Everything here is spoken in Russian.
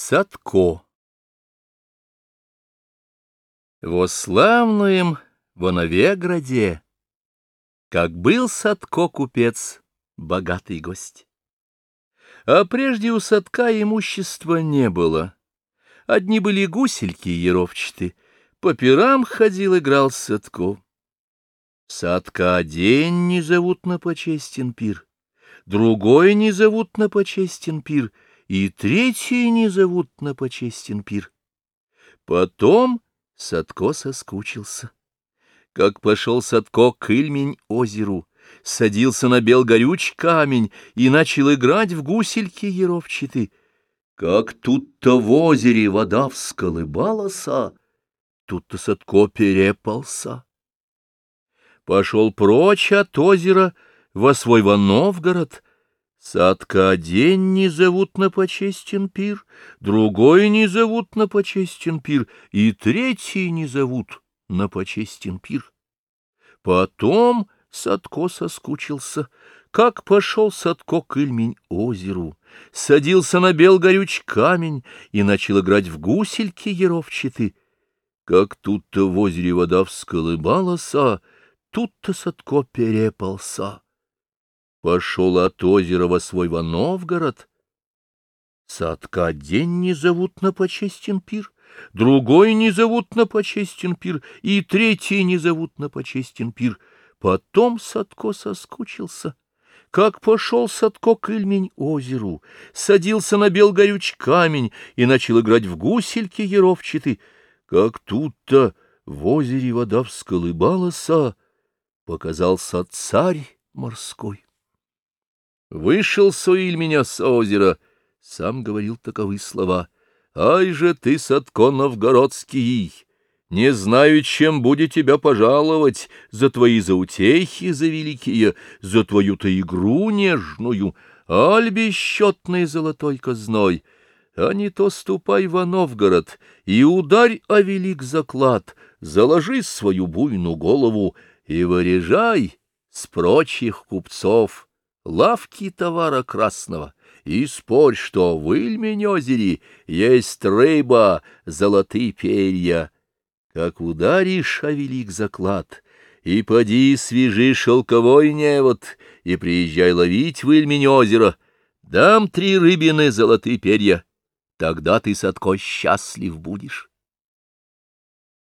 Садко Во славном Воновеграде, Как был Садко купец, богатый гость. А прежде у Садка имущества не было. Одни были гусельки еровчаты, По пирам ходил, играл Садко. Садка день не зовут на почестен пир, Другой не зовут на почестен пир — и третий не зовут на почестен пир. Потом Садко соскучился. Как пошел Садко к Ильмень озеру, садился на бел горюч камень и начал играть в гусельки еровчаты. Как тут-то в озере вода всколыбалася, тут-то Садко перепался. Пошел прочь от озера во свой Вановгород, Садка день не зовут на почестен пир, другой не зовут на почестен пир, и третий не зовут на почестен пир. Потом Садко соскучился, как пошел Садко к Ильмень озеру, садился на бел горюч камень и начал играть в гусельки еровчаты. Как тут-то в озере вода всколыбалася, тут-то Садко перепался пошел от озера во свой Вановгород. Садка день не зовут на почестен пир, другой не зовут на почестен пир, и третий не зовут на почестен пир. Потом Садко соскучился. Как пошел Садко к Ильмень озеру, садился на белгорюч камень и начал играть в гусельки еровчаты, как тут-то в озере вода всколыбалася, показался царь морской. Вышел Суиль меня с озера, сам говорил таковы слова. Ай же ты, Садко Новгородский, не знаю, чем будет тебя пожаловать за твои заутехи, за великие, за твою-то игру нежную, аль бесчетный золотой казной. А не то ступай во Новгород и ударь о велик заклад, заложи свою буйную голову и вырежай с прочих купцов лавки товара красного, и спорь, что в Ильмень-озере есть рыба, золотые перья. Как ударишь, а велик заклад, и поди свежи шелковой невод, и приезжай ловить в Ильмень-озеро, дам три рыбины золотые перья, тогда ты, Садко, счастлив будешь.